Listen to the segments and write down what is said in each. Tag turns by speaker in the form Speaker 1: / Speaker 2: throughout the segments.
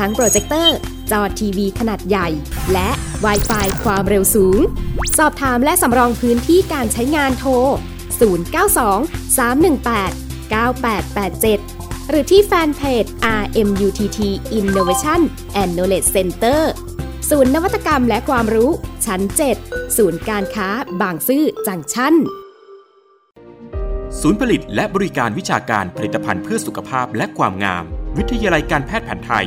Speaker 1: ทั้งโปรเจคเตอร์ จอทีวีขนาดใหญ่ และ w i ไฟความเร็วสูง สอบถามและสำรองพื้นที่การใช้งานโทร 092 318 9887 หรือที่แฟนเพจ RMUTT Innovation and Knowledge Center ศูนย์นวัตกรรมและความรู้ชั้น 7 ศูนย์การค้าบางซื่อจังชั้น
Speaker 2: ศูนย์ผลิตและบริการวิชาการผลิตภัณฑ์เพื่อสุขภาพและความงาม วิทยาลัยการแพทย์แผนไทย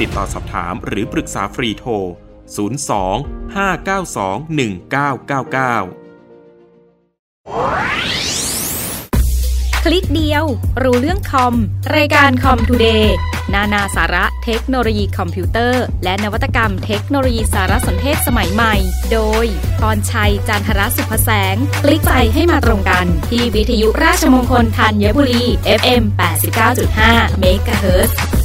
Speaker 2: ติดต่อสอบถามหรือปรึกษาฟรีโทร 02 592 1999
Speaker 1: คลิกเดียว รู้เรื่องคอม รายการคอมทูเดย์นานาสาระเทคโนโลยีคอมพิวเตอร์ และนวัตกรรมเทคโนโลยีสารสนเทศสมัยใหม่ โดยพรชัย จันทรสุภแสง คลิกไปให้มาตรงกัน ที่วิทยุราชมงคลธัญบุรี FM 89.5เ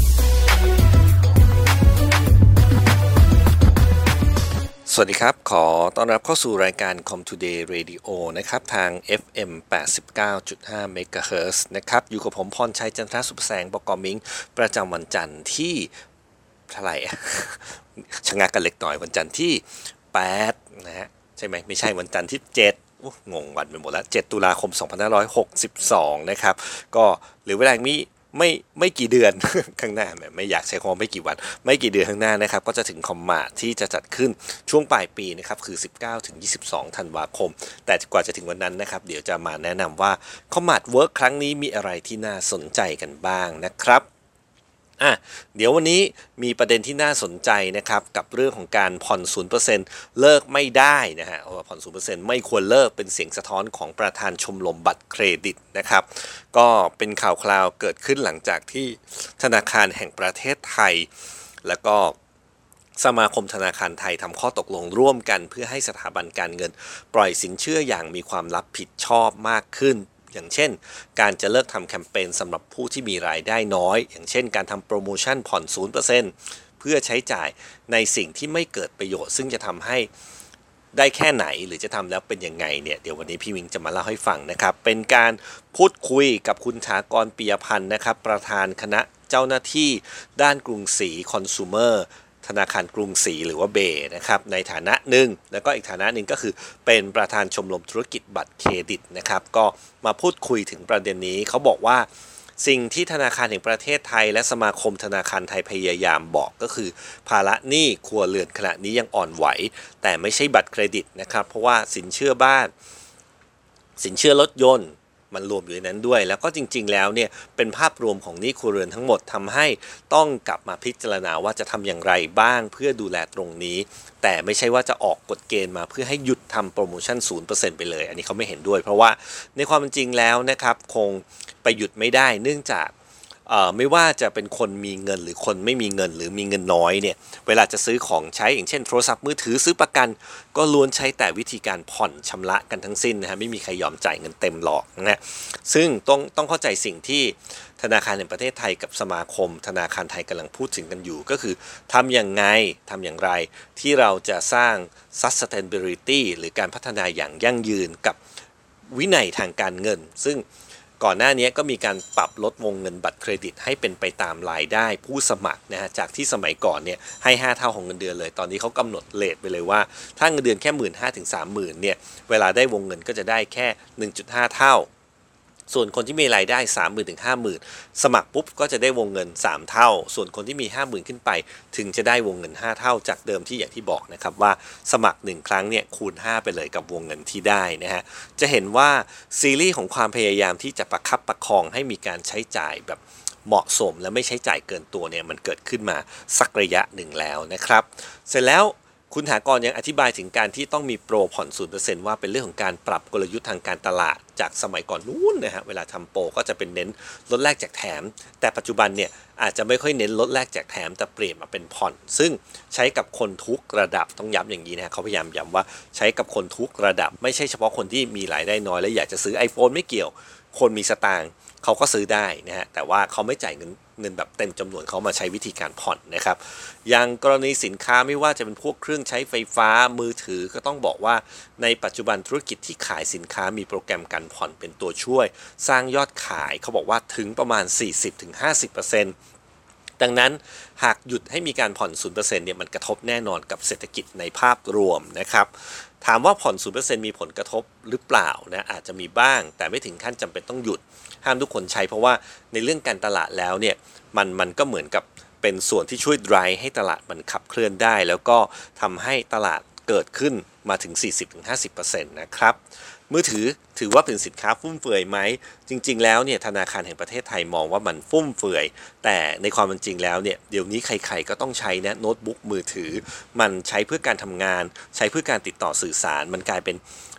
Speaker 1: วั
Speaker 3: สดีครับ ขอต้อนรับเข้าสู่รายการ Com Today Radio นะครับ ทาง FM 89.5 MHz นะครับ อยู่กับผมพรชัยจันทรสุปแสงบกอบมิง ประจำวันจันทร์ที่เท่าไหร่ชะงักกันเล็กหน่อยวันจันทร์ที่ 8 นะฮะ ใช่ไหม ไม่ใช่วันจันทร์ที่ 7งงวันไปหมดแล้ว 7 ตุลาคม 2562 นะครับ ก็หรือเวลามี ไม่ไม่กี่เดือนข้างหน้าไม่อยากใช้คำไม่กี่วัน ไม่กี่เดือนข้างหน้านะครับ ก็จะถึงคอมมาที่จะจัดขึ้นช่วงปลายปีนะครับคือ 19ถึง22 ธันวาคม แต่กว่าจะถึงวันนั้นนะครับ เดี๋ยวจะมาแนะนำว่าคอมมาดเวิร์กครั้งนี้มีอะไรที่น่าสนใจกันบ้างนะครับ อะเดี๋ยววันนี้มีประเด็นที่น่าสนใจนะครับกับเรื่องของการผ่อน0%เลิกไม่ได้นะฮะผ่อน0%ไม่ควรเลิกเป็นเสียงสะท้อนของประธานชมรมบัตรเครดิตนะครับ ก็เป็นข่าวคราวเกิดขึ้นหลังจากที่ธนาคารแห่งประเทศไทย แล้วก็สมาคมธนาคารไทยทำข้อตกลงร่วมกัน เพื่อให้สถาบันการเงิน ปล่อยสินเชื่ออย่างมีความรับผิดชอบมากขึ้น อย่างเช่น การจะเลิกทำแคมเปญสำหรับผู้ที่มีรายได้น้อย อย่างเช่น การทำโปรโมชั่นผ่อน 0%เพื่อใช้จ่ายในสิ่งที่ไม่เกิดประโยชน์ ซึ่งจะทำให้ได้แค่ไหนหรือจะทำแล้วเป็นยังไงเนี่ยเดี๋ยววันนี้พี่วิงจะมาเล่าให้ฟังนะครับ เป็นการพูดคุยกับคุณถากรปียพันธ์นะครับ ประธานคณะเจ้าหน้าที่ด้านกรุงศรีคอน sumer ธนาคารกรุงศรีหรือว่าเบนะครับในฐานะหนึ่งแล้วก็อีกฐานะหนึ่งก็คือเป็นประธานชมรมธุรกิจบัตรเครดิตนะครับก็มาพูดคุยถึงประเด็นนี้เขาบอกว่าสิ่งที่ธนาคารแห่งประเทศไทย และสมาคมธนาคารไทยพยายามบอกก็คือ ภาระหนี้ครัวเรือนขณะนี้ยังอ่อนไหว แต่ไม่ใช่บัตรเครดิตนะครับ เพราะว่าสินเชื่อบ้าน สินเชื่อรถยนต์ มันรวมอยู่ในนั้นด้วย แล้วก็จริง ๆ แล้วเนี่ยเป็นภาพรวมของหนี้ครัวเรือนทั้งหมดทำให้ต้องกลับมาพิจารณาว่าจะทำอย่างไรบ้างเพื่อดูแลตรงนี้ แต่ไม่ใช่ว่าจะออกกฎเกณฑ์มาเพื่อให้หยุดทำโปรโมชั่น 0%ไปเลย อันนี้เขาไม่เห็นด้วย เพราะว่าในความจริงแล้วนะครับคงไปหยุดไม่ได้เนื่องจาก ไม่ว่าจะเป็นคนมีเงินหรือคนไม่มีเงินหรือมีเงินน้อยเนี่ยเวลาจะซื้อของใช้อย่างเช่น โทรศัพท์มือถือซื้อประกัน ก็ล้วนใช้แต่วิธีการผ่อนชำระกันทั้งสิ้นนะฮะไม่มีใครยอมจ่ายเงินเต็มหรอกนะซึ่งต้องต้องเข้าใจสิ่งที่ธนาคารแห่งประเทศไทยกับสมาคม ธนาคารไทยกำลังพูดถึงกันอยู่ ก็คือทำอย่างไงทำอย่างไรที่เราจะสร้าง sustainability หรือการพัฒนาอย่างยั่งยืนกับวินัยทางการเงิน ซึ่ง ก่อนหน้านี้ก็มีการปรับลดวงเงินบัตรเครดิต ให้เป็นไปตามรายได้ผู้สมัครนะฮะจากที่สมัยก่อนเนี่ยให้ 5 เท่าของเงินเดือนเลย ตอนนี้เขากำหนดเลทไปเลยว่า ถ้าเงินเดือนแค่หมื่นห้าถึงสามหมื่นเนี่ยเวลาได้วงเงินก็จะได้แค่ 1.5 เท่า ส่วนคนที่มีรายได้ 3 0 0 0 0ถึง50,000 สมัครปุ๊บก็จะได้วงเงิน 3 เท่า ส่วนคนที่มี 50,000 ขึ้นไป ถึงจะได้วงเงิน 5 เท่าจากเดิมที่อย่างที่บอกนะครับว่าสมัคร 1 ครั้งเนี่ยคูณ 5 ไปเลยกับวงเงินที่ได้นะฮะจะเห็นว่าซีรีส์ของความพยายามที่จะประคับประคองให้มีการใช้จ่ายแบบเหมาะสมและไม่ใช้จ่ายเกินตัวเนี่ยมันเกิดขึ้นมาสักระยะหนึ่งแล้วนะครับ เสร็จแล้ว คุณถากรยังอธิบายถึงการที่ต้องมีโปรผ่อนศูนย์เปอร์เซ็นต์ว่าเป็นเรื่องของการปรับกลยุทธ์ทางการตลาดจากสมัยก่อนนู้นนะฮะเวลาทำโปรก็จะเป็นเน้นลดแลกแจกแถม แต่ปัจจุบันเนี่ยอาจจะไม่ค่อยเน้นลดแลกแจกแถมแต่เปลี่ยนมาเป็นผ่อน ซึ่งใช้กับคนทุกระดับต้องย้ำอย่างนี้นะเขาพยายามย้ำว่าใช้กับคนทุกระดับ ไม่ใช่เฉพาะคนที่มีรายได้น้อยและอยากจะซื้อ iPhone ไม่เกี่ยว คนมีสตางค์ เขาก็ซื้อได้นะฮะแต่ว่าเขาไม่จ่ายเงินเงินแบบเต็มจำนวนเขามาใช้วิธีการผ่อนนะครับ อย่างกรณีสินค้าไม่ว่าจะเป็นพวกเครื่องใช้ไฟฟ้ามือถือก็ต้องบอกว่า ในปัจจุบันธุรกิจที่ขายสินค้ามีโปรแกรมการผ่อนเป็นตัวช่วย สร้างยอดขายเขาบอกว่าถึงประมาณ 40-50% ดังนั้นหากหยุดให้มีการผ่อน 0%เนี่ยมันกระทบแน่นอนกับเศรษฐกิจในภาพรวมนะครับ ถามว่าผ่อน 0%มีผลกระทบหรือเปล่านะอาจจะมีบ้าง แต่ไม่ถึงขั้นจำเป็นต้องหยุด ห้ามทุกคนใช้เพราะว่าในเรื่องการตลาดแล้วเนี่ยมันมันก็เหมือนกับเป็นส่วนที่ช่วยดรายให้ตลาดมันขับเคลื่อนได้ แล้วก็ทำให้ตลาดเกิดขึ้นมาถึง 40-50%นะครับ มือถือถือว่าเป็นสินค้าฟุ่มเฟือยไหม จริง ๆ แล้วเนี่ยธนาคารแห่งประเทศไทยมองว่ามันฟุ่มเฟือย แต่ในความเป็นจริงแล้วเนี่ยเดี๋ยวนี้ใครๆก็ต้องใช้นะโน้ตบุ๊กมือถือ มันใช้เพื่อการทำงาน ใช้เพื่อการติดต่อสื่อสาร มันกลายเป็น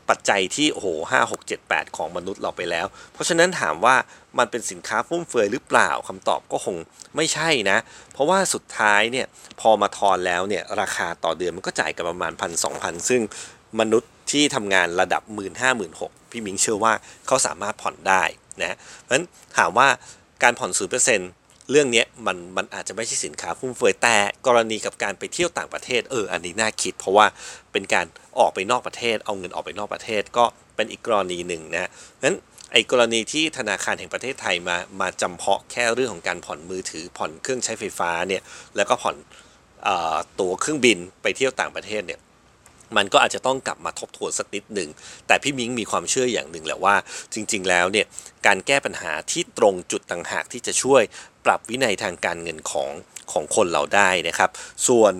Speaker 3: ปัจจัยที่โอ้โหห้าหกเจ็ดแปดของมนุษย์เราไปแล้ว เพราะฉะนั้นถามว่ามันเป็นสินค้าฟุ่มเฟือยหรือเปล่าคำตอบก็คงไม่ใช่นะ เพราะว่าสุดท้ายเนี่ยพอมาทอนแล้วเนี่ยราคาต่อเดือนมันก็จ่ายกันประมาณพันสองพันซึ่ง มนุษย์ที่ทำงานระดับ 1 5 0 0 0 0 6 0 0พี่มิงเชื่อว่าเขาสามารถผ่อนได้นะเพราะฉะนั้นถามว่าการผ่อน0%หเรื่องนี้มันมันอาจจะไม่ใช่สินค้าฟุ่มเฟือยแต่กรณีกับการไปเที่ยวต่างประเทศเอออันนี้น่าคิด เพราะว่าเป็นการออกไปนอกประเทศ เอาเงินออกไปนอกประเทศก็เป็นอีกกรณีหนึ่งนะนั้นไอ้กรณีที่ธนาคารแห่งประเทศไทยมามาจำเพาะแค่เรื่องของการผ่อนมือถือผ่อนเครื่องใช้ไฟฟ้าเนี่ยแล้วก็ผ่อนตั๋วเครื่องบินไปเที่ยวต่างประเทศเนี่ย มันก็อาจจะต้องกลับมาทบทวนสักนิดหนึ่ง แต่พี่มิ้งมีความเชื่ออย่างหนึ่งแหละว่า จริง ๆ แล้วเนี่ยการแก้ปัญหาที่ตรงจุดต่างหากที่จะช่วยปรับวินัยทางการเงินของของคนเราได้นะครับ ส่วน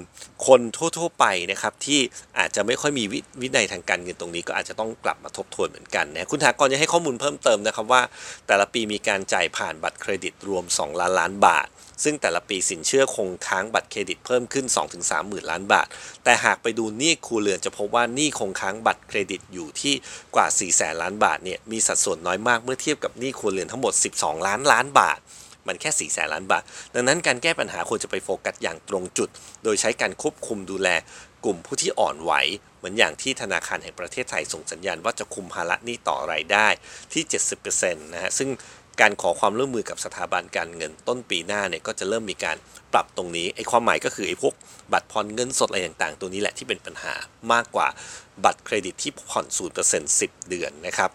Speaker 3: คนทั่วๆไปนะครับที่อาจจะไม่ค่อยมีววินัยทางการเงินตรงนี้ ก็อาจจะต้องกลับมาทบทวนเหมือนกันนะคุณถากรยังให้ข้อมูลเพิ่มเติมนะครับว่า แต่ละปีมีการจ่ายผ่านบัตรเครดิตรวม 2 ล้านล้านบาท ซึ่งแต่ละปีสินเชื่อคงค้างบัตรเครดิตเพิ่มขึ้น 2-3 หมื่นล้านบาท แต่หากไปดูหนี้ครัวเรือนจะพบว่าหนี้คงค้างบัตรเครดิตอยู่ที่กว่า 4 แสนล้านบาทเนี่ยมีสัดส่วนน้อยมากเมื่อเทียบกับหนี้ครัวเรือนทั้งหมด 12 ล้านล้านบาทมันแค่ 4 แสนล้านบาท ดังนั้นการแก้ปัญหาควรจะไปโฟกัสอย่างตรงจุด โดยใช้การควบคุมดูแลกลุ่มผู้ที่อ่อนไหว เหมือนอย่างที่ธนาคารแห่งประเทศไทยส่งสัญญาณว่าจะคุมภาระหนี้ต่อรายได้ที่ 70%นะฮะ ซึ่ง การขอความร่วมมือกับสถาบันการเงินต้นปีหน้าเนี่ยก็จะเริ่มมีการปรับตรงนี้ไอ้ความหมายก็คือไอ้พวกบัตรผ่อนเงินสดอะไรต่างๆ ตัวนี้แหละที่เป็นปัญหามากกว่าบัตรเครดิตที่ผ่อน0% 10เดือนนะครับ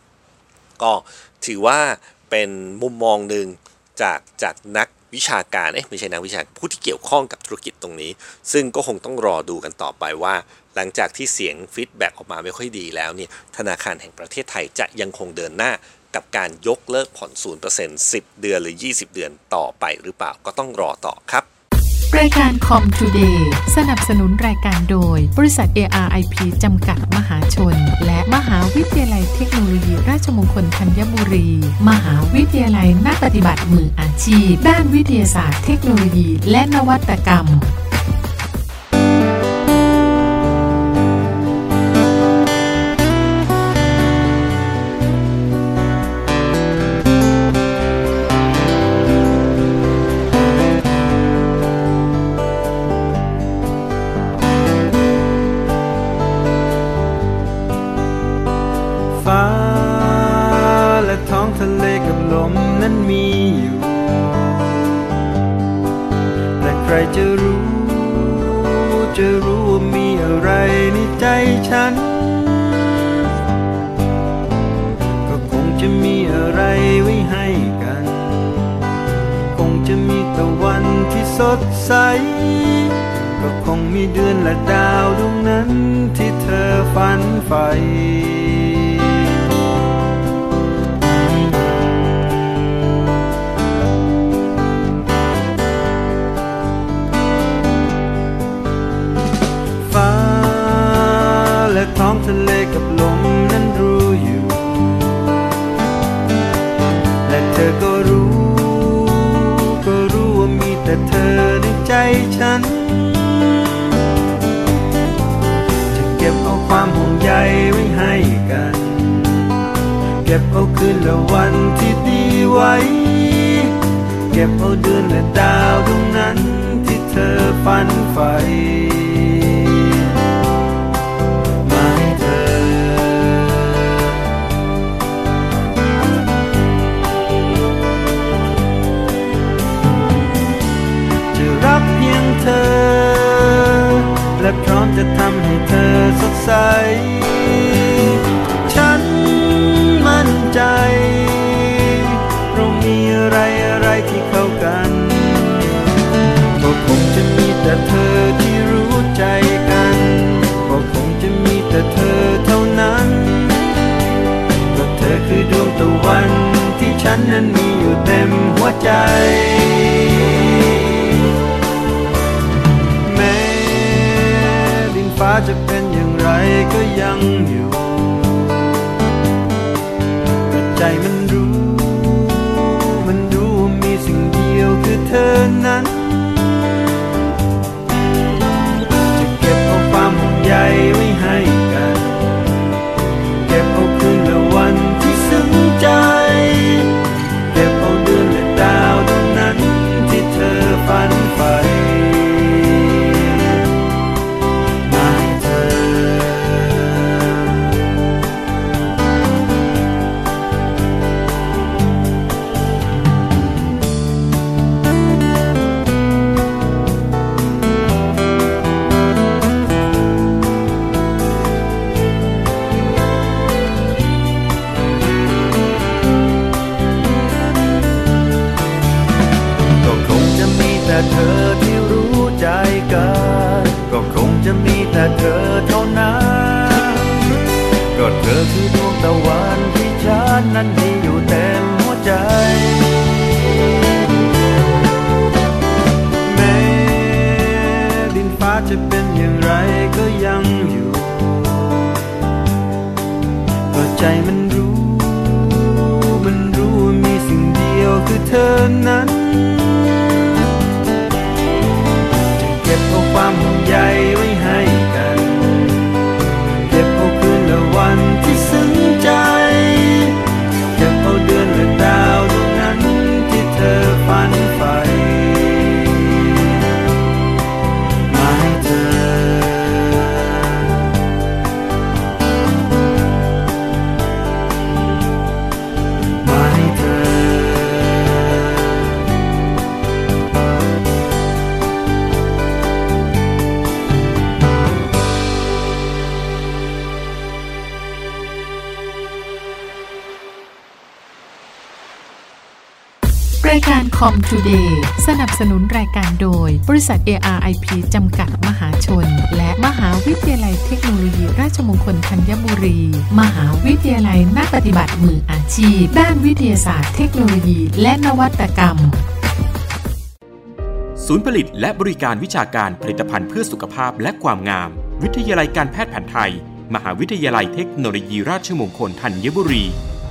Speaker 3: ก็ถือว่าเป็นมุมมองหนึ่งจากจากนักวิชาการเอ๊ะไม่ใช่นักวิชาผู้ที่เกี่ยวข้องกับธุรกิจตรงนี้ ซึ่งก็คงต้องรอดูกันต่อไปว่า หลังจากที่เสียงฟีดแบ็กออกมาไม่ค่อยดีแล้วเนี่ยธนาคารแห่งประเทศไทยจะยังคงเดินหน้า กับการยกเลิกผ่อน 0% 10 เดือนหรือ 20 เดือนต่อไปหรือเปล่าก็ต้องรอต่อครับ
Speaker 4: รายการคอมทูเดย์สนับสนุนรายการโดย บริษัท ARIP จำกัดมหาชน และมหาวิทยาลัยเทคโนโลยี ราชมงคลธัญบุรี มหาวิทยาลัยนักปฏิบัติมืออาชีพ ด้านวิทยาศาสตร์เทคโนโลยี และนวัตกรรม
Speaker 5: ดใส ก็คงมีเดือนและดาวดวงนั้นที่เธอฝันใฝ่ฟ้าและท้องทะเลกับ เธอในใจฉัน จะเก็บเอาความห่วงใยไว้ให้กัน เก็บเอาคืนและวันที่ดีไว้ เก็บเอาเดือนและดาวตรงนั้นที่เธอฝันใฝ่ มจะทำให้เธอสดใส ฉันมั่นใจ เรา
Speaker 4: มีอะไรอะไรที่เข้ากันก็คงจะมีแต่เธอที่รู้
Speaker 5: ใจ
Speaker 4: กันก็คงจะมีแต่เธอเท่านั้นก็เธอคือดวงตะวันที่ฉันนั้นมีอยู่เต็ม
Speaker 5: หัวใจ จะเป็
Speaker 4: นอย่างไรก็ยังอยู่ใจมันรู้ มันรู้มีสิ่งเดียวคือเธ
Speaker 5: อนั้น
Speaker 6: รายการคอมทูเดย์สนับสนุนรายการโดย บริษัท ARIP จำกัดมหาชน และมหาวิทยาลัยเทคโนโลยี ราชมงคลธัญบุรี มหาวิทยาลัยนักปฏิบัติมืออาชีพ ด้านวิทยาศาสตร์เทคโนโลยี และนวัตกรรม
Speaker 2: ศูนย์ผลิตและบริการวิชาการผลิตภัณฑ์เพื่อสุขภาพและความงาม วิทยาลัยการแพทย์แผนไทย มหาวิทยาลัยเทคโนโลยี ราชมงคลธัญบุรี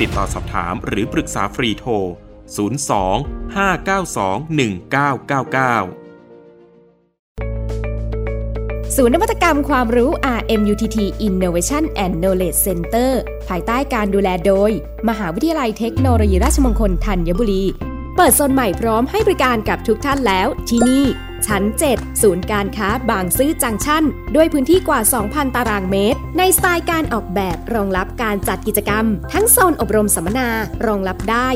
Speaker 2: ติดต่อสอบถามหรือปรึกษาฟรีโทร 02 592 1999
Speaker 1: ศูนย์นวัตกรรมความรู้ RMUTT Innovation and Knowledge Center ภายใต้การดูแลโดย มหาวิทยาลัยเทคโนโลยีราชมงคลธัญบุรี เปิดโซนใหม่พร้อมให้บริการกับทุกท่านแล้วที่นี่ ชั้น 7 ศูนย์การค้าบางซื่อจังชั่น ด้วยพื้นที่กว่า 2,000 ตารางเมตร ในสไตล์การออกแบบรองรับ การจัดกิจกรรม ทั้งโซนอบรมสัมมนารองรับได้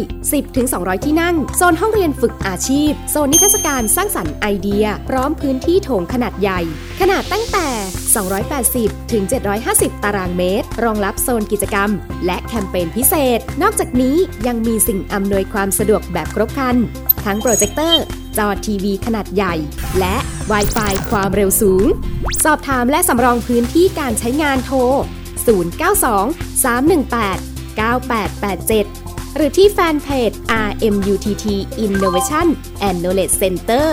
Speaker 1: 10-200 ที่นั่ง โซนห้องเรียนฝึกอาชีพ โซนนิทรรศการสร้างสรรค์ไอเดีย พร้อมพื้นที่โถงขนาดใหญ่ ขนาดตั้งแต่ 280 ถึง 750 ตารางเมตร รองรับโซนกิจกรรม และแคมเปญพิเศษ นอกจากนี้ยังมีสิ่งอำนวยความสะดวกแบบครบครัน ทั้งโปรเจคเตอร์จอทีวีขนาดใหญ่ และ w i ไฟความเร็วสูง สอบถามและสำรองพื้นที่การใช้งานโทร 092 318 9887 หรือที่แฟนเพจ RMUTT Innovation and Knowledge Center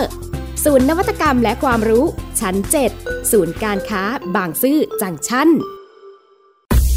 Speaker 1: ศูนย์นวัตกรรมและความรู้ชั้น 7 ศูนย์การค้าบางซื่อจังชั้น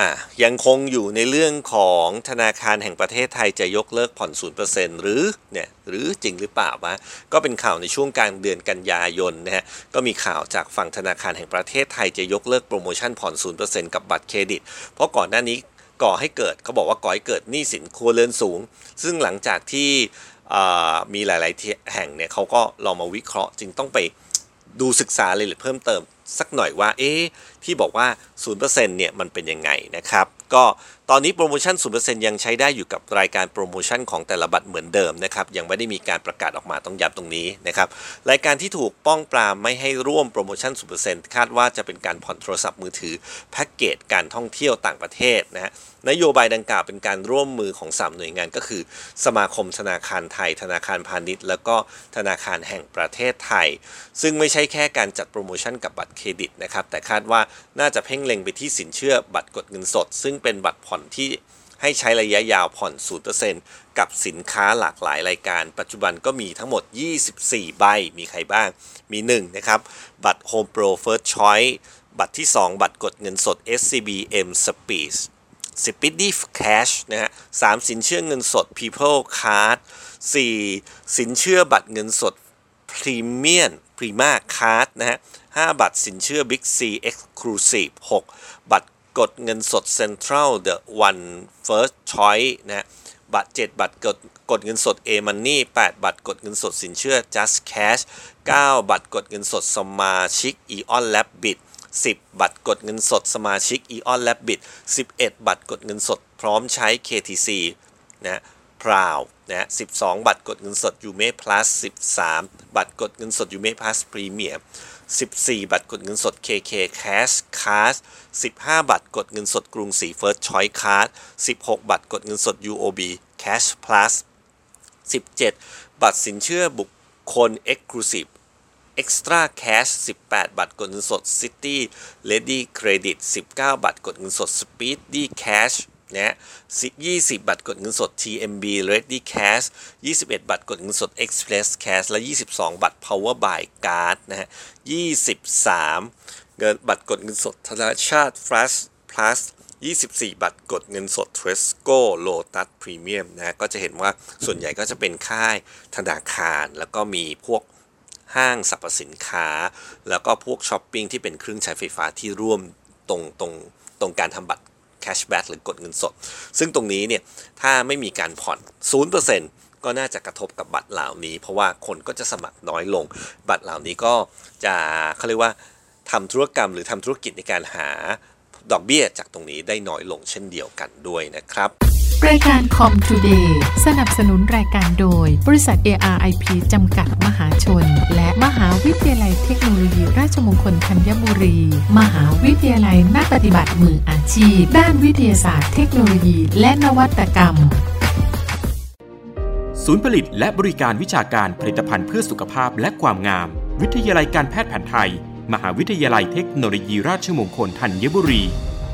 Speaker 3: อะยังคงอยู่ในเรื่องของธนาคารแห่งประเทศไทยจะยกเลิกผ่อน 0%หรือเนี่ยหรือจริงหรือเปล่าวะก็เป็นข่าวในช่วงกลางเดือนกันยายนนะฮะก็มีข่าวจากฝั่งธนาคารแห่งประเทศไทยจะยกเลิกโปรโมชั่นผ่อน 0%กับบัตรเครดิต เพราะก่อนหน้านี้ก่อให้เกิดเขาบอกว่าก่อให้เกิดหนี้สินครัวเรือนสูง ซึ่งหลังจากที่อ่ามีหลาย ๆ แห่งเนี่ยเขาก็ลองมาวิเคราะห์จึงต้องไปดูศึกษารายละเอียเพิ่มเติม สักหน่อยว่าเอ๊ะที่บอกว่า 0%เนี่ยมันเป็นยังไงนะครับ ก็ตอนนี้โปรโมชั่น 0%ยังใช้ได้อยู่กับรายการโปรโมชั่นของแต่ละบัตรเหมือนเดิมนะครับ ยังไม่ได้มีการประกาศออกมาต้องย้ำตรงนี้นะครับ รายการที่ถูกป้องปรามไม่ให้ร่วมโปรโมชั่น 0%คาดว่าจะเป็นการผ่อนโทรศัพท์มือถือแพ็กเกจการท่องเที่ยวต่างประเทศนะฮะนโยบายดังกล่าวเป็นการร่วมมือของ 3 หน่วยงานก็คือ สมาคมธนาคารไทย ธนาคารพาณิชย์ แล้วก็ธนาคารแห่งประเทศไทย ซึ่งไม่ใช่แค่การจัดโปรโมชั่นกับบัตรเครดิตนะครับ แต่คาดว่าน่าจะเพ่งเล็งไปที่สินเชื่อบัตรกดเงินสด ซึ่งเป็นบัตรผ่อนที่ให้ใช้ระยะยาวผ่อน 0%กับสินค้าหลากหลายรายการ ปัจจุบันก็มีทั้งหมด 24 ใบ มีใครบ้าง มี 1 นะครับ บัตร Home Pro First Choice บัตรที่ 2 บัตรกดเงินสด SCBM Speed Speedy Cash นะฮะสามสินเชื่อเงินสด People Card 4 สินเชื่อบัตรเงินสด Premium Prima Card นะฮะ5บัตรสินเชื่อ Big C Exclusive 6 บัตรกดเงินสด Central The One First Choice นะฮะบัตร 7 บัตรกดกดเงินสด A Money 8 บัตรกดเงินสดสินเชื่อ Just Cash 9 บัตรกดเงินสดสมาชิก Eon Rabbit 10 บัตรกดเงินสดสมาชิก Eon Rabbit 11 บัตรกดเงินสดพร้อมใช้ KTC นะ พราวนะฮะ12 บัตรกดเงินสดยูเม plus 13 บัตรกดเงินสดยูเม plus Premium 14 บัตรกดเงินสด KK Cash Card 15 บัตรกดเงินสดกรุงศรี First Choice Card 16 บัตรกดเงินสด UOB Cash Plus 17 บัตรสินเชื่อบุคคล Exclusive Extra Cash 18 บัตรกดเงินสด City Ready Credit 19 บัตรกดเงินสด Speedy Cash นะ20 บัตรกดเงินสด TMB Ready Cash 21 บัตรกดเงินสด Express Cash และ 22 บัตร Power by Card นะฮะ 23 เงินบัตรกดเงินสดธนาชาติ Flash Plus 24 บัตรกดเงินสด Tresco Lotus Premium นะก็จะเห็นว่าส่วนใหญ่ก็จะเป็นค่ายธนาคารแล้วก็มีพวกห้างสรรพสินค้า แล้วก็พวกช้อปปิ้งที่เป็นเครื่องใช้ไฟฟ้าที่ร่วมตรงตรงตรงการทำบัตร แคชแบ็กหรือกดเงินสด ซึ่งตรงนี้เนี่ยถ้าไม่มีการผ่อน 0%ก็น่าจะกระทบกับบัตรเหล่านี้ เพราะว่าคนก็จะสมัครน้อยลง บัตรเหล่านี้ก็จะเขาเรียกว่าทำธุรกรรมหรือทำธุรกิจในการหาดอกเบี้ยจากตรงนี้ได้น้อยลงเช่นเดียวกันด้วยนะครับ
Speaker 6: รายการคอม Today สนับสนุนรายการโดย บริษัท ARIP จำกัดมหาชน และมหาวิทยาลัยเทคโนโลยีราชมงคลธัญบุรี มหาวิทยาลัยนักปฏิบัติมืออาชีพ ด้านวิทยาศาสตร์เทคโนโลยี และนวัตกรรม
Speaker 2: ศูนย์ผลิตและบริการวิชาการผลิตภัณฑ์เพื่อสุขภาพและความงาม วิทยาลัยการแพทย์แผนไทย มหาวิทยาลัยเทคโนโลยีราชมงคลธัญบุรี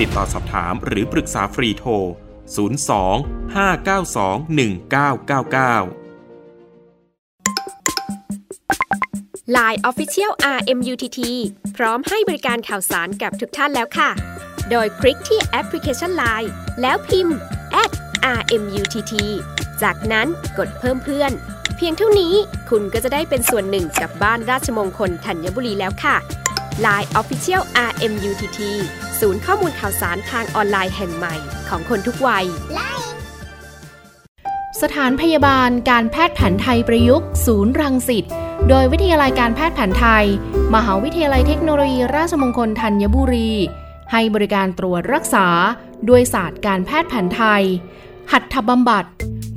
Speaker 2: ติดต่อสอบถามหรือปรึกษาฟรีโทร 02 592 1999
Speaker 1: Line Official RMUTT พร้อมให้บริการข่าวสารกับทุกท่านแล้วค่ะ โดยคลิกที่แอปพลิเคชัน Line แล้วพิมพ์ @RMUTT จากนั้นกดเพิ่มเพื่อน เพียงเท่านี้คุณก็จะได้เป็นส่วนหนึ่งกับบ้านราชมงคลธัญบุรีแล้วค่ะ Line Official RMUTT ศูนย์ข้อมูลข่าวสารทางออนไลน์แห่งใหม่ของคนทุกวัย
Speaker 7: สถานพยาบาลการแพทย์แผนไทยประยุกต์ ศูนย์รังสิต โดยวิทยาลัยการแพทย์แผนไทย มหาวิทยาลัยเทคโนโลยี ราชมงคลธัญบุรี ให้บริการตรวจรักษา ด้วยศาสตร์การแพทย์แผนไทย หัตถบำบัด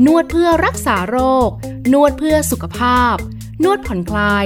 Speaker 7: นวดเพื่อรักษาโรค นวดเพื่อสุขภาพ นวดผ่อนคลาย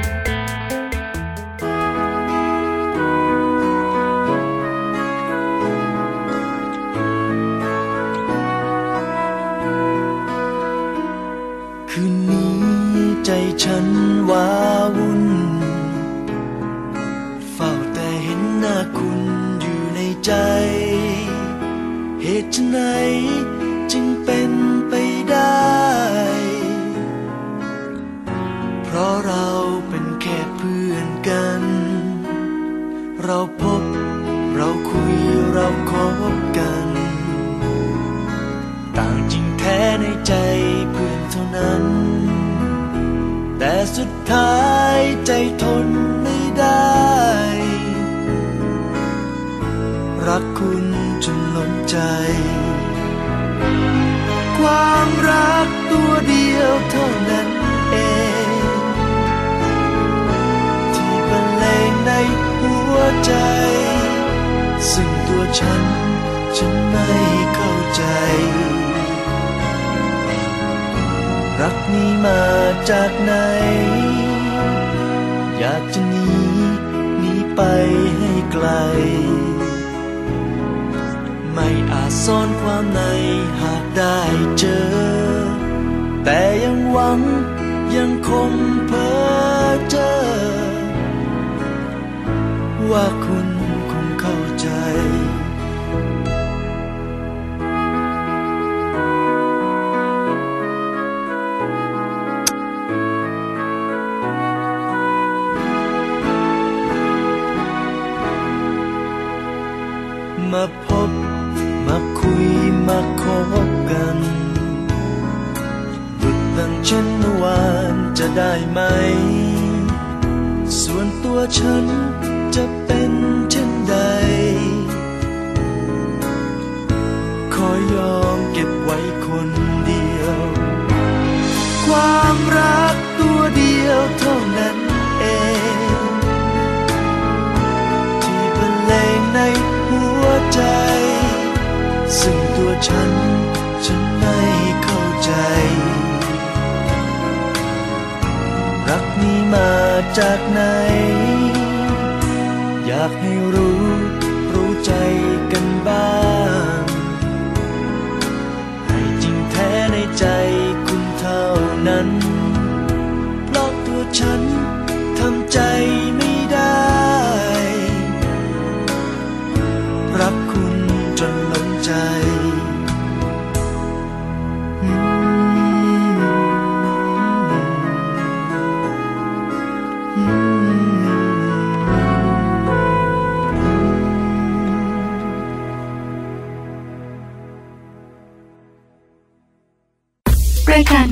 Speaker 5: ใจ เหตุไหน ฉันฉันไม่เข้าใจ รักนี้มาจากไหน อยากจะหนีหนีไปให้ไกล ไม่อาจซ่อนความในหากได้เจอ แต่ยังหวังยังคง ฉันจะเป็นเช่นใดขอยยอมเก็บไว้คนเดียว ความรักตัวเดียวเท่านั้นเอง ที่บรรเลงในหัวใจ ซึ่งตัวฉัน ฉันไม่เข้าใจ รักนี้มาจากไหนากให้รู้ รู้ใจกันบ้าง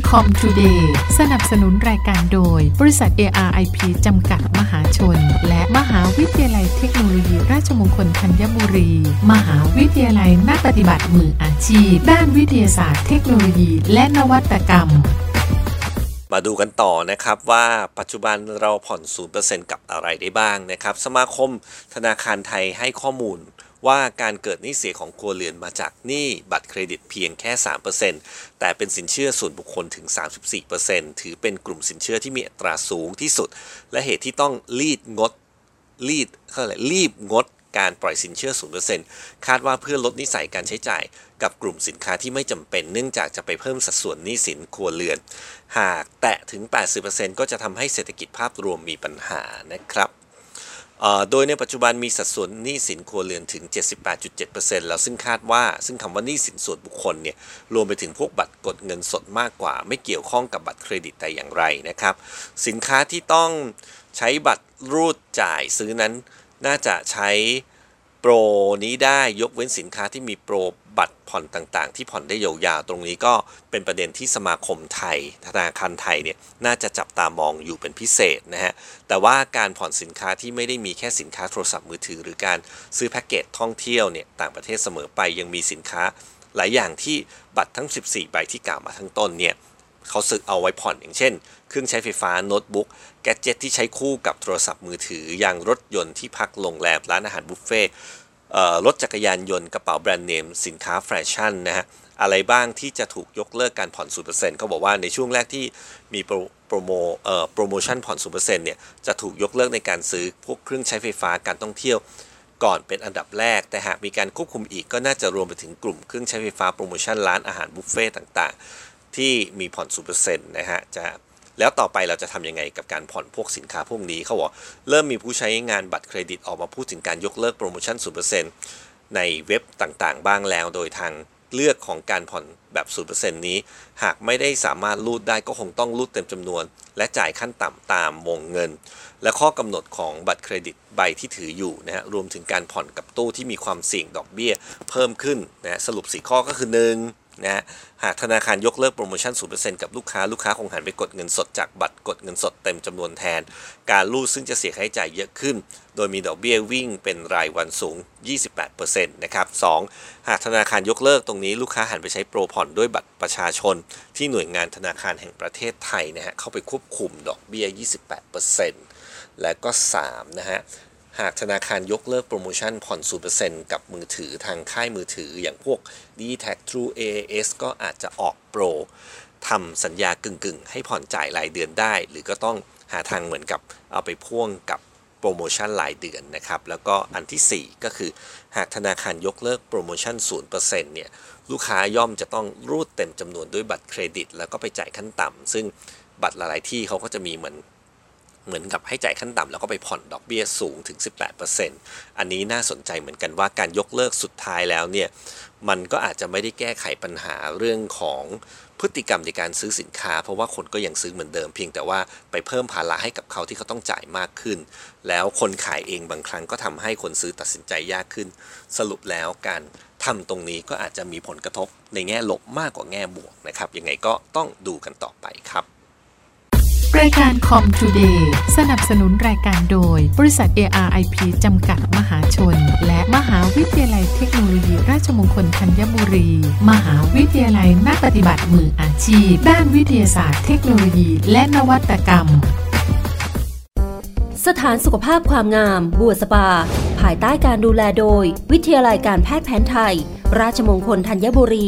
Speaker 5: รา
Speaker 6: ยการคอมทูเดย์สนับสนุนรายการโดย บริษัท ARIP จำกัดมหาชน และมหาวิทยาลัยเทคโนโลยี ราชมงคลธัญบุรี มหาวิทยาลัยนักปฏิบัติมืออาชีพ ด้านวิทยาศาสตร์เทคโนโลยี และนวัตกรรม
Speaker 3: มาดูกันต่อนะครับว่าปัจจุบันเราผ่อน 0%กับอะไรได้บ้างนะครับ สมาคมธนาคารไทยให้ข้อมูล ว่าการเกิดหนี้เสียของครัวเรือนมาจากหนี้บัตรเครดิตเพียงแค่ 3%แต่เป็นสินเชื่อส่วนบุคคลถึง 34%ถือเป็นกลุ่มสินเชื่อที่มีอัตราสูงที่สุด และเหตุที่ต้องรีดงดรีดเขาเรียกรีบงดการปล่อยสินเชื่อ 0%คาดว่าเพื่อลดนิสัยการใช้จ่ายกับกลุ่มสินค้าที่ไม่จำเป็น เนื่องจากจะไปเพิ่มสัดส่วนหนี้สินครัวเรือน หากแตะถึง 80%ก็จะทำให้เศรษฐกิจภาพรวมมีปัญหานะครับ โดยในปัจจุบันมีสัดส่วนหนี้สินครัวเรือนถึง 78.7%แล้วซึ่งคาดว่า ซึ่งคำว่าหนี้สินส่วนบุคคลเนี่ยรวมไปถึงพวกบัตรกดเงินสดมากกว่า ไม่เกี่ยวข้องกับบัตรเครดิตแต่อย่างไรนะครับ สินค้าที่ต้องใช้บัตรรูดจ่ายซื้อนั้นน่าจะใช้ โปรนี้ได้ยกเว้นสินค้าที่มีโปรบัตรผ่อนต่างๆ ที่ผ่อนได้ยาวๆตรงนี้ก็เป็นประเด็นที่สมาคมไทย ธนาคารไทยเนี่ยน่าจะจับตามองอยู่เป็นพิเศษนะฮะแต่ว่าการผ่อนสินค้าที่ไม่ได้มีแค่สินค้าโทรศัพท์มือถือ หรือการซื้อแพ็กเกจท่องเที่ยวเนี่ยต่างประเทศเสมอไปยังมีสินค้าหลายอย่างที่บัตรทั้ง 14 ใบที่กล่าวมาทั้งต้นเนี่ยเขาซื้อเอาไว้ผ่อนอย่างเช่น เครื่องใช้ไฟฟ้าโน้ตบุ๊ก gadget ที่ใช้คู่กับโทรศัพท์มือถือ อย่างรถยนต์ที่พักโรงแรมร้านอาหารบุฟเฟ่รถจักรยานยนต์กระเป๋าแบรนด์เนม สินค้าแฟชั่นนะฮะอะไรบ้างที่จะถูกยกเลิกการผ่อน 0%เขาบอกว่าในช่วงแรกที่มีโปรโปรโมเอ่อโปรโมชั่นผ่อน 0%เนี่ยจะถูกยกเลิกในการซื้อพวกเครื่องใช้ไฟฟ้าการท่องเที่ยวก่อนเป็นอันดับแรก แต่หากมีการควบคุมอีกก็น่าจะรวมไปถึงกลุ่มเครื่องใช้ไฟฟ้าโปรโมชั่นร้านอาหารบุฟเฟ่ต์ต่างๆ ที่มีผ่อน 0%นะฮะจะ แล้วต่อไปเราจะทำยังไงกับการผ่อนพวกสินค้าพวกนี้เขาบอกเริ่มมีผู้ใช้งานบัตรเครดิตออกมาพูดถึงการยกเลิกโปรโมชั่น0%เในเว็บต่างๆ บ้างแล้ว โดยทางเลือกของการผ่อนแบบ 0%นี้ หากไม่ได้สามารถรูดได้ก็คงต้องรูดเต็มจำนวน และจ่ายขั้นต่ำตามวงเงิน และข้อกำหนดของบัตรเครดิตใบที่ถืออยู่นะฮะรวมถึงการผ่อนกับตู้ที่มีความเสี่ยงดอกเบี้ยเพิ่มขึ้นนะสรุป4ข้อก็คือ 1 นะหากธนาคารยกเลิกโปรโมชั่น 0%กับลูกค้า ลูกค้าคงหันไปกดเงินสดจากบัตรกดเงินสดเต็มจำนวนแทน การรูดซึ่งจะเสียค่าใช้จ่ายเยอะขึ้น โดยมีดอกเบี้ยวิ่งเป็นรายวันสูง 28%นะครับ 2. หากธนาคารยกเลิกตรงนี้ลูกค้าหันไปใช้โปรผ่อนด้วยบัตรประชาชน ที่หน่วยงานธนาคารแห่งประเทศไทยนะฮะเข้าไปควบคุมดอกเบี้ย 28%และก็ 3 นะฮะ หากธนาคารยกเลิกโปรโมชั่นผ่อน 0%กับมือถือทางค่ายมือถืออย่างพวก d t a c True AAS ก็อาจจะออกโปรทำสัญญากึ่งๆ ให้ผ่อนจ่ายรายเดือนได้ หรือก็ต้องหาทางเหมือนกับเอาไปพ่วงกับโปรโมชั่นรายเดือนนะครับ แล้วก็อันที่ 4 ก็คือหากธนาคารยกเลิกโปรโมชั่น 0%เนี่ยลูกค้าย่อมจะต้องรูดเต็มจำนวนด้วยบัตรเครดิต แล้วก็ไปจ่ายขั้นต่ำซึ่งบัตรหลายๆที่เขาก็จะมีเหมือน เหมือนกับให้จ่ายขั้นต่ำแล้วก็ไปผ่อนดอกเบี้ยสูงถึง 18%อันนี้น่าสนใจเหมือนกันว่าการยกเลิกสุดท้ายแล้วเนี่ยมันก็อาจจะไม่ได้แก้ไขปัญหาเรื่องของพฤติกรรมในการซื้อสินค้า เพราะว่าคนก็ยังซื้อเหมือนเดิมเพียงแต่ว่าไปเพิ่มภาระให้กับเขาที่เขาต้องจ่ายมากขึ้น แล้วคนขายเองบางครั้งก็ทำให้คนซื้อตัดสินใจยากขึ้น สรุปแล้วการทำตรงนี้ก็อาจจะมีผลกระทบในแง่ลบมากกว่าแง่บวกนะครับยังไงก็ต้องดูกันต่อไปครับ
Speaker 6: รายการคอมทูเดย์สนับสนุนรายการโดย บริษัท ARIP จำกัดมหาชน และมหาวิทยาลัยเทคโนโลยีราชมงคลธัญบุรี มหาวิทยาลัยนักปฏิบัติมืออาชีพ ด้านวิทยาศาสตร์เทคโนโลยีและนวัตกรรม
Speaker 8: สถานสุขภาพความงาม บัวสปา ภายใต้การดูแลโดย วิทยาลัยการแพทย์แผนไทย ราชมงคลธัญบุรี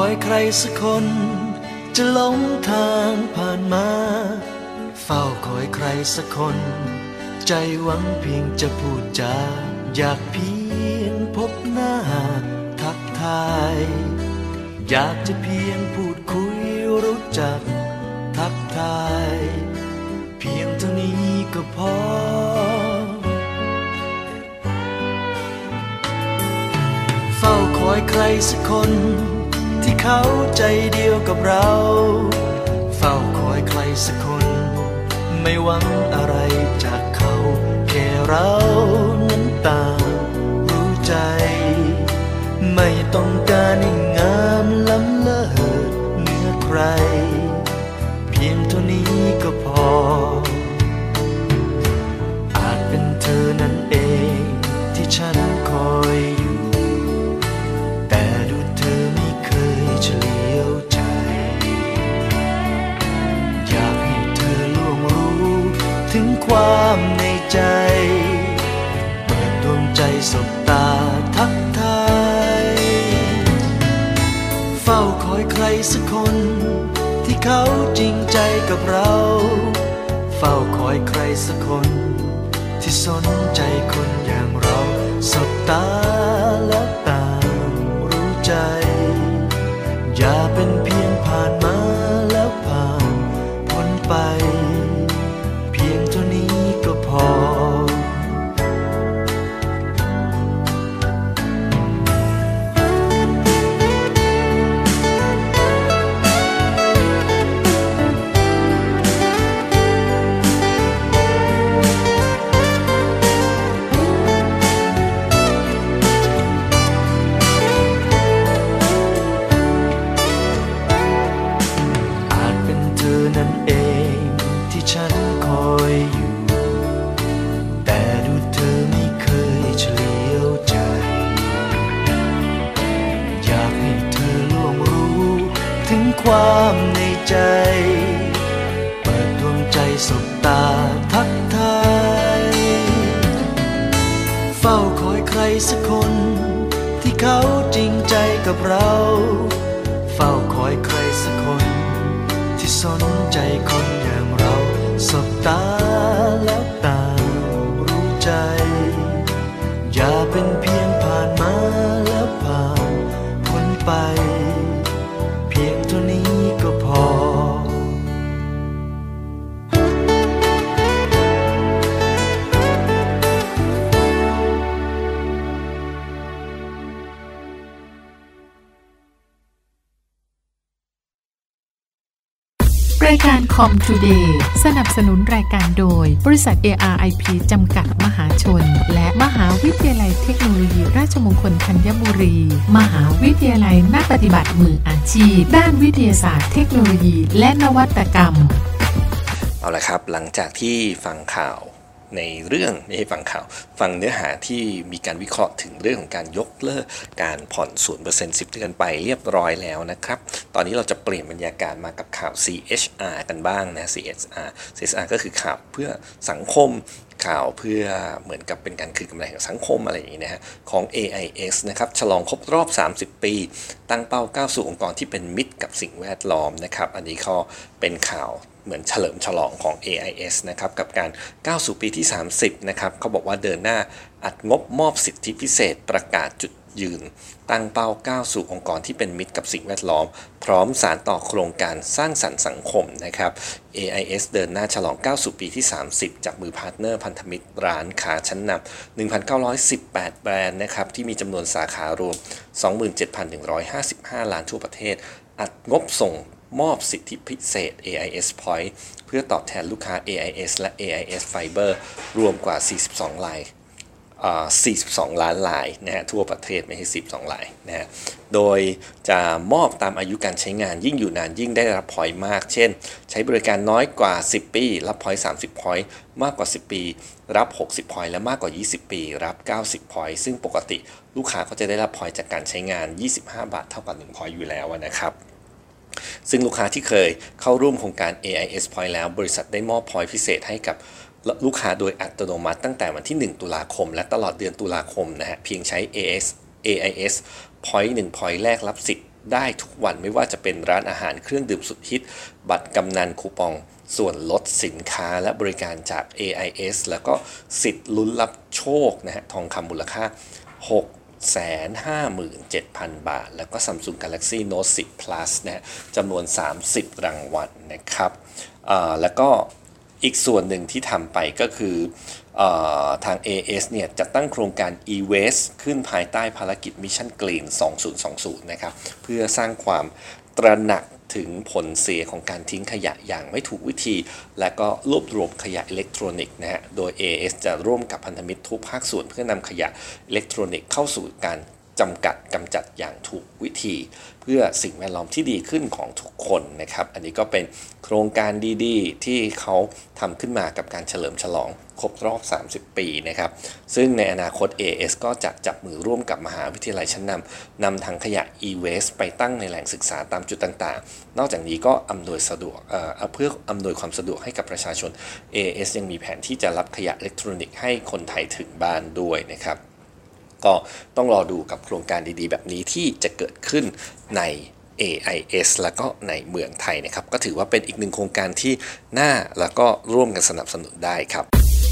Speaker 5: อยใครสักคน จะหลงทางผ่านมา เฝ้าคอยใครสักคน ใจหวังเพียงจะพูดจาอยากเพียงพบหน้า ทักทาย อยากจะเพียงพูดคุยรู้จัก ทักทาย เพียงเท่านี้ก็พอเฝ้าคอยใครสักคน เขาใจเดียวกับเรา เฝ้าคอยใครสักคน ไม่หวังอะไรจากเขาแค่เรา เรา ความในใจ เปิดดวงใจสบตาทักทาย เฝ้าคอยใครสักคน ที่เขาจริงใจกับเรา รายการคอม
Speaker 6: Today สนับสนุนรายการโดย บริษัท ARIP จำกัดมหาชน และมหาวิทยาลัยเทคโนโลยี ราชมงคลธัญบุรี มหาวิทยาลัยนักปฏิบัติมืออาชีพ ด้านวิทยาศาสตร์ เทคโนโลยี และนวัตกรรม
Speaker 3: เอาละครับ หลังจากที่ฟังข่าว ในเรื่องไม่ใช่ฟังข่าว ฟังเนื้อหาที่มีการวิเคราะห์ถึงเรื่องของการยกเลิกการผ่อน0% 10เดือนไปเรียบร้อยแล้วนะครับ ตอนนี้เราจะเปลี่ยนบรรยากาศมากับข่าว CHR กันบ้างนะ CHR CHR ก็คือข่าวเพื่อสังคมข่าวเพื่อเหมือนกับเป็นการคืนกำไรของสังคมอะไรอย่างนี้นะฮะของ AIS นะครับฉลองครบรอบ 30 ปี ตั้งเป้าก้าวสู่องค์กรที่เป็นมิตรกับสิ่งแวดล้อมนะครับ อันนี้ก็เป็นข่าว เหมือนเฉลิมฉลองของ AIS นะครับกับการก้าวสู่ปีที่ 30 นะครับเขาบอกว่าเดินหน้าอัดงบมอบสิทธิพิเศษประกาศจุดยืน ตั้งเป้าก้าวสู่องค์กรที่เป็นมิตรกับสิ่งแวดล้อม พร้อมสานต่อโครงการสร้างสรรค์สังคมนะครับ AIS เดินหน้าฉลองก้าวสู่ปีที่ 30จับมือ partner พันธมิตรร้านค้าชั้นนำ1,918 แบรนด์นะครับ ที่มีจำนวนสาขารวม 27,155 ร้านทั่วประเทศ อัดงบส่ง มอบสิทธิพิเศษ AIS Point เพื่อตอบแทนลูกค้า AIS และ AIS Fiber รวมกว่า 42 ราย 42 ล้านรายนะฮะทั่วประเทศไม่ใช่ 12 รายนะฮะ โดยจะมอบตามอายุการใช้งานยิ่งอยู่นานยิ่งได้รับ point มาก เช่น ใช้บริการน้อยกว่า 10 ปี รับ point 30 point มากกว่า 10 ปี รับ 60 point และมากกว่า 20 ปี รับ 90 point ซึ่งปกติลูกค้าก็จะได้รับ point จากการใช้งาน 25 บาท เท่ากับ1 point อยู่แล้วนะครับ ซึ่งลูกค้าที่เคยเข้าร่วมโครงการ AIS Point แล้ว บริษัทได้มอบพอยต์พิเศษให้กับลูกค้าโดยอัตโนมัติ ตั้งแต่วันที่ 1 ตุลาคม และตลอดเดือนตุลาคมนะฮะเพียงใช้ AIS AIS Point 1 Point แรกรับสิทธิ์ได้ทุกวันไม่ว่าจะเป็นร้านอาหารเครื่องดื่มสุดฮิต บัตรกำนันคูปอง ส่วนลดสินค้าและบริการจาก AIS แล้วก็สิทธิ์ลุ้นรับโชคนะฮะทองคำมูลค่า 6 657,000 บาท แล้วก็ Samsung Galaxy Note 10 Plus นะฮะจำนวน 30 รางวัลนะครับแล้วก็อีกส่วนหนึ่งที่ทำไปก็คืออทาง AS เนี่ยจะตั้งโครงการ e-waste ขึ้นภายใต้ภารกิจ Mission Green 2020 นะครับ เพื่อสร้างความตระหนัก ถึงผลเสียของการทิ้งขยะอย่างไม่ถูกวิธี และก็รวบรวมขยะอิเล็กทรอนิกส์นะฮะ โดย AS จะร่วมกับพันธมิตรทุกภาคส่วนเพื่อนำขยะอิเล็กทรอนิกส์เข้าสู่การจำกัดกำจัดอย่างถูกวิธี เพื่อสิ่งแวดล้อมที่ดีขึ้นของทุกคนนะครับ อันนี้ก็เป็นโครงการดีๆ ที่เขาทำขึ้นมากับการเฉลิมฉลองครบรอบ 30 ปีนะครับ ซึ่งในอนาคต AS ก็จะจับมือร่วมกับมหาวิทยาลัยชั้นนำนำถังขยะ e-waste ไปตั้งในแหล่งศึกษาตามจุดต่างๆ นอกจากนี้ก็อำนวยสะดวกเเพื่ออำนวยความสะดวกให้กับประชาชน AS ยังมีแผนที่จะรับขยะอิเล็กทรอนิกส์ให้คนไทยถึงบ้านด้วยนะครับ ก็ต้องรอดูกับโครงการดีๆ แบบนี้ที่จะเกิดขึ้นใน AIS แล้วก็ในเมืองไทยนะครับ ก็ถือว่าเป็นอีกหนึ่งโครงการที่น่าแล้วก็ร่วมกันสนับสนุนได้ครับ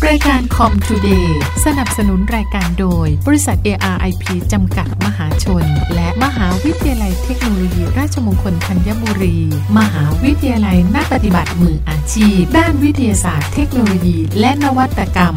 Speaker 6: รายการ Com Today สนับสนุนรายการโดย บริษัท ARIP จำกัดมหาชน และมหาวิทยาลัยเทคโนโลยีราชมงคลธัญบุรี มหาวิทยาลัยนักปฏิบัติมืออาชีพ ด้านวิทยาศาสตร์เทคโนโลยี และนวัตกรรม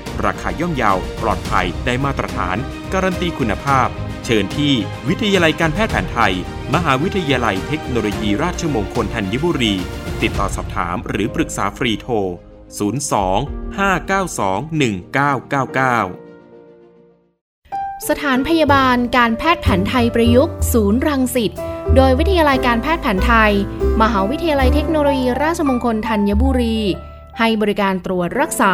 Speaker 2: ราคาย่อมเยาว ปลอดภัยได้มาตรฐาน การันตีคุณภาพ เชิญที่วิทยาลัยการแพทย์แผนไทย มหาวิทยาลัยเทคโนโลยีราชมงคลธัญบุรี ติดต่อสอบถามหรือปรึกษาฟรีโทร 02 592 1999
Speaker 7: สถานพยาบาลการแพทย์แผนไทยประยุกต์ ศูนย์รังสิต โดยวิทยาลัยการแพทย์แผนไทย มหาวิทยาลัยเทคโนโลยีราชมงคลธัญบุรี ให้บริการตรวจรักษา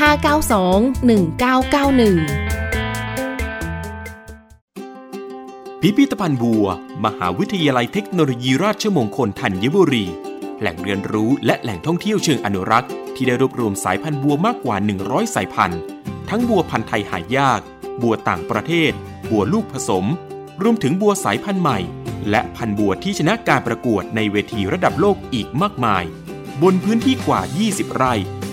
Speaker 7: 592 1991
Speaker 2: พิพิธภัณฑ์บัว มหาวิทยาลัยเทคโนโลยีราชมงคลธัญบุรี แหล่งเรียนรู้และแหล่งท่องเที่ยวเชิงอนุรักษ์ ที่ได้รวบรวมสายพันธุ์บัวมากกว่า 100 สายพันธุ์ ทั้งบัวพันธุ์ไทยหายาก บัวต่างประเทศ บัวลูกผสม รวมถึงบัวสายพันธุ์ใหม่ และพันธุ์บัวที่ชนะการประกวดในเวทีระดับโลกอีกมากมาย บนพื้นที่กว่า 20 ไร่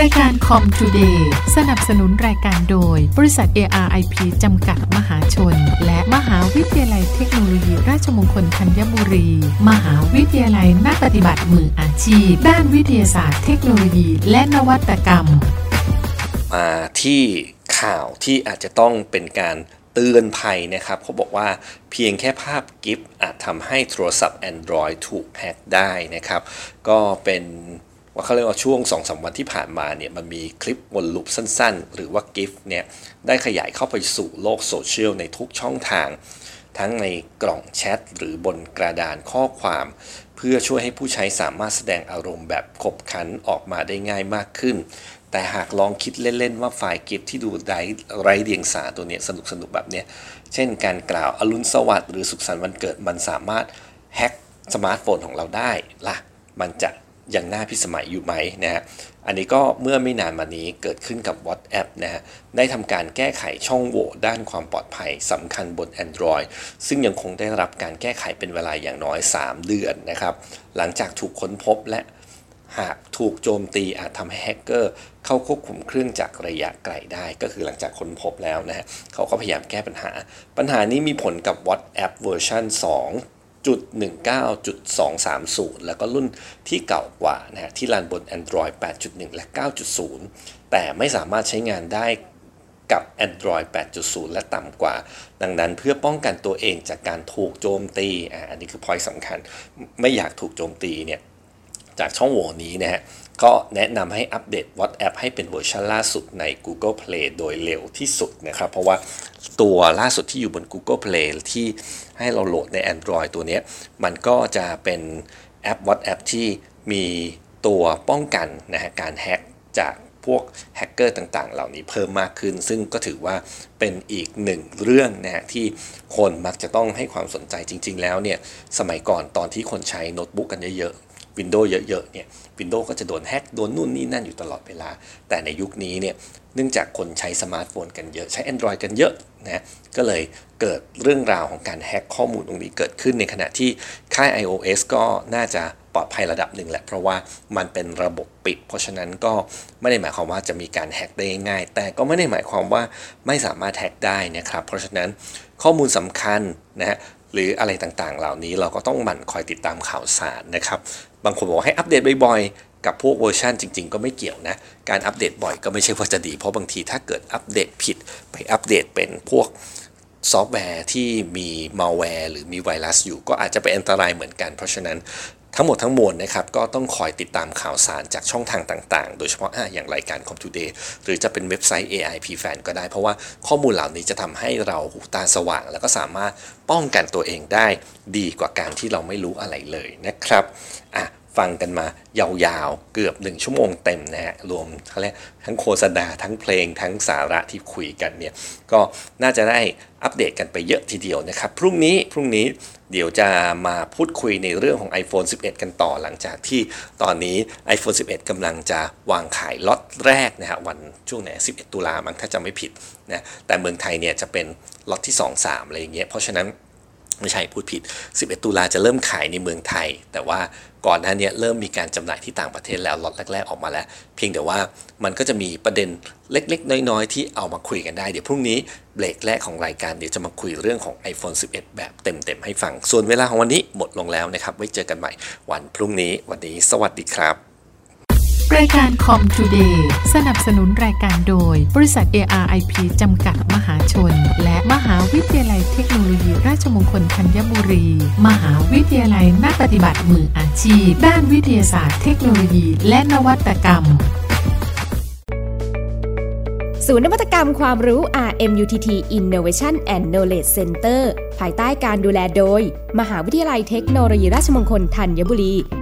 Speaker 6: รายการคอมทูเดย์สนับสนุนรายการโดย บริษัท ARIP จำกัดมหาชน และมหาวิทยาลัยเทคโนโลยี ราชมงคลธัญบุรี มหาวิทยาลัยนักปฏิบัติมืออาชีพ ด้านวิทยาศาสตร์ เทคโนโลยี และนวัตกรรม
Speaker 3: มาที่ข่าวที่อาจจะต้องเป็นการเตือนภัยนะครับเขาบอกว่าเพียงแค่ภาพกิฟต์อาจทำให้โทรศัพท์ Android ถูกแฮ็กได้นะครับ ก็เป็น ว่าเขาเรียกว่าช่วง2-3วันที่ผ่านมาเนี่ยมันมีคลิปวน loop สั้นๆ หรือว่า GIF เนี่ยได้ขยายเข้าไปสู่โลกโซเชียลในทุกช่องทาง ทั้งในกล่องแชทหรือบนกระดานข้อความ เพื่อช่วยให้ผู้ใช้สามารถแสดงอารมณ์แบบขบขันออกมาได้ง่ายมากขึ้น แต่หากลองคิดเล่น ๆ ว่าไฟล์ GIF ที่ดูไร้ไร้เดียงสาตัวนี้สนุกสนุกแบบเนี้ยเช่นการกล่าวอรุณสวัสดิ์หรือสุขสันต์วันเกิดมันสามารถแฮ็กสมาร์ทโฟนของเราได้ล่ะมันจะ ยังน่าพิสมัยอยู่ไหมนะฮะ อันนี้ก็เมื่อไม่นานมานี้เกิดขึ้นกับ WhatsApp นะฮะ ได้ทำการแก้ไขช่องโหว่ด้านความปลอดภัยสำคัญบน Android ซึ่งยังคงได้รับการแก้ไขเป็นเวลาอย่างน้อย 3 เดือนนะครับ หลังจากถูกค้นพบและหากถูกโจมตีอาจทำให้แฮกเกอร์เข้าควบคุมเครื่องจากระยะไกลได้ ก็คือหลังจากค้นพบแล้วนะฮะเขาก็พยายามแก้ปัญหา ปัญหานี้มีผลกับ WhatsApp เวอร์ชัน 2 1.19.230 แล้วก็รุ่นที่เก่ากว่านะฮะที่รันบน Android 8.1 และ 9.0 แต่ไม่สามารถใช้งานได้กับ Android 8.0 และต่ำกว่า ดังนั้นเพื่อป้องกันตัวเองจากการถูกโจมตีอ่าอันนี้คือ point สำคัญ ไม่อยากถูกโจมตีเนี่ยจากช่องโหว่นี้นะฮะ ก็แนะนำให้อัปเดต WhatsApp ให้เป็นเวอร์ชันล่าสุดใน Google Play โดยเร็วที่สุดนะครับ เพราะว่าตัวล่าสุดที่อยู่บน Google Play ที่ให้เราโหลดใน Android ตัวนี้ มันก็จะเป็นแอป WhatsApp ที่มีตัวป้องกันนะฮะการแฮ็กจากพวกแฮกเกอร์ต่างๆ เหล่านี้เพิ่มมากขึ้น ซึ่งก็ถือว่าเป็นอีกหนึ่งเรื่องนะฮะที่คนมักจะต้องให้ความสนใจจริง ๆ แล้วเนี่ยสมัยก่อนตอนที่คนใช้โน้ตบุ๊กกันเยอะๆ Windows เยอะๆเนี่ย Windows ก็จะโดนแฮกโดนนู่นนี่นั่นอยู่ตลอดเวลา แต่ในยุคนี้เนี่ยเนื่องจากคนใช้สมาร์ทโฟนกันเยอะใช้ Android กันเยอะนะก็เลยเกิดเรื่องราวของการแฮ็กข้อมูลตรงนี้เกิดขึ้นในขณะที่ค่าย iOS ก็น่าจะปลอดภัยระดับหนึ่งแหละ เพราะว่ามันเป็นระบบปิด เพราะฉะนั้นก็ไม่ได้หมายความว่าจะมีการแฮ็กได้ง่ายแต่ก็ไม่ได้หมายความว่าไม่สามารถแฮ็กได้นะครับเพราะฉะนั้นข้อมูลสำคัญนะฮะหรืออะไรต่างๆ เหล่านี้เราก็ต้องหมั่นคอยติดตามข่าวสารนะครับ บางคนบอกให้อัปเดตบ่อยๆ กับพวกเวอร์ชันจริงๆ ก็ไม่เกี่ยวนะ การอัปเดตบ่อยก็ไม่ใช่ว่าจะดี เพราะบางทีถ้าเกิดอัปเดตผิดไปอัปเดตเป็นพวกซอฟต์แวร์ที่มีมัลแวร์หรือมีไวรัสอยู่ก็อาจจะเป็นอันตรายเหมือนกัน เพราะฉะนั้น ทั้งหมดทั้งมวลนะครับก็ต้องคอยติดตามข่าวสารจากช่องทางต่างๆ โดยเฉพาะอย่างรายการ Com Today หรือจะเป็นเว็บไซต์ ARIP Fan ก็ได้ เพราะว่าข้อมูลเหล่านี้จะทำให้เราหูตาสว่าง แล้วก็สามารถป้องกันตัวเองได้ ดีกว่าการที่เราไม่รู้อะไรเลยนะครับอะ ฟังกันมายาวๆ เกือบ 1 ชั่วโมงเต็มนะฮะ รวมทั้งทั้งโฆษณาทั้งเพลงทั้งสาระที่คุยกันเนี่ย ก็น่าจะได้อัปเดตกันไปเยอะทีเดียวนะครับ พรุ่งนี้พรุ่งนี้เดี๋ยวจะมาพูดคุยในเรื่องของ iPhone 11 กันต่อหลังจากที่ตอนนี้ iPhone 11กำลังจะวางขายล็อตแรกนะฮะวันช่วงไหน 11 ตุลามั้งถ้าจำไม่ผิดนะแต่เมืองไทยเนี่ยจะเป็นล็อตที่ 2 3อะไรอย่างเงี้ยเพราะฉะนั้น ไม่ใช่พูดผิด 11 ตุลาจะเริ่มขายในเมืองไทย แต่ว่าก่อนหน้านี้เริ่มมีการจำหน่ายที่ต่างประเทศแล้วล็อตแรกๆออกมาแล้ว เพียงแต่ว่ามันก็จะมีประเด็นเล็กๆ น้อยๆ ที่เอามาคุยกันได้ เดี๋ยวพรุ่งนี้เบรกแรกของรายการ เดี๋ยวจะมาคุยเรื่องของ iPhone 11 แบบเต็มๆ ให้ฟัง ส่วนเวลาของวันนี้หมดลงแล้วนะครับ ไว้เจอกันใหม่วันพรุ่งนี้วันนี้ สวัสดีครับ
Speaker 6: รายการคอมทูเดย์สนับสนุนรายการโดย บริษัท ARIP จำกัดมหาชน และมหาวิทยาลัยเทคโนโลยี ราชมงคลธัญบุรี มหาวิทยาลัยนักปฏิบัติมืออาชีพ ด้านวิทยาศาสตร์เทคโนโลยี และนวัตกรรม
Speaker 1: ศูนย์นวัตกรรมความรู้ RMUTT Innovation and Knowledge Center ภายใต้การดูแลโดย มหาวิทยาลัยเทคโนโลยีราชมงคลธัญบุรี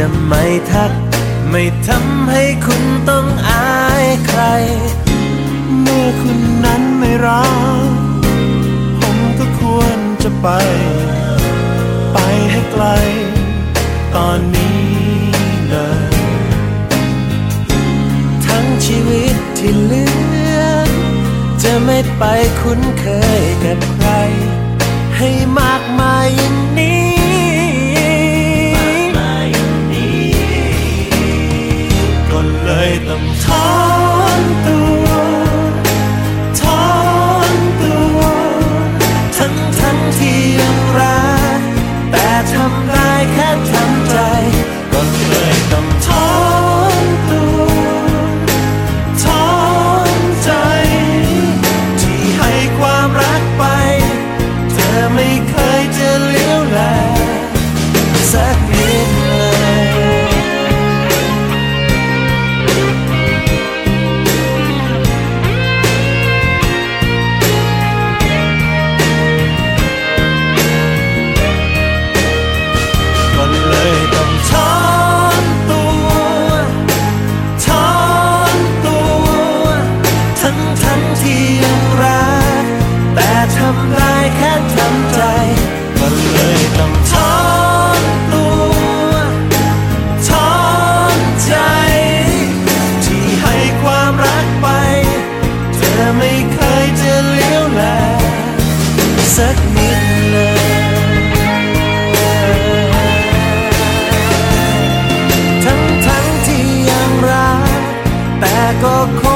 Speaker 5: จะไม่ทัก ไม่ทำให้คุณต้องอายใคร เมื่อคุณนั้นไม่รักผมก็ควรจะไป ไปให้ไกล ตอนนี้เลย ทั้งชีวิตที่เหลือ จะไม่ไปคุ้นเคยกับใคร ให้มากมายอย่างนี้ ก็เล ไม่เคยจะเลี้ยวแลสักนิดเลยทั้งทั้งที่ยังรักแต่ก็คง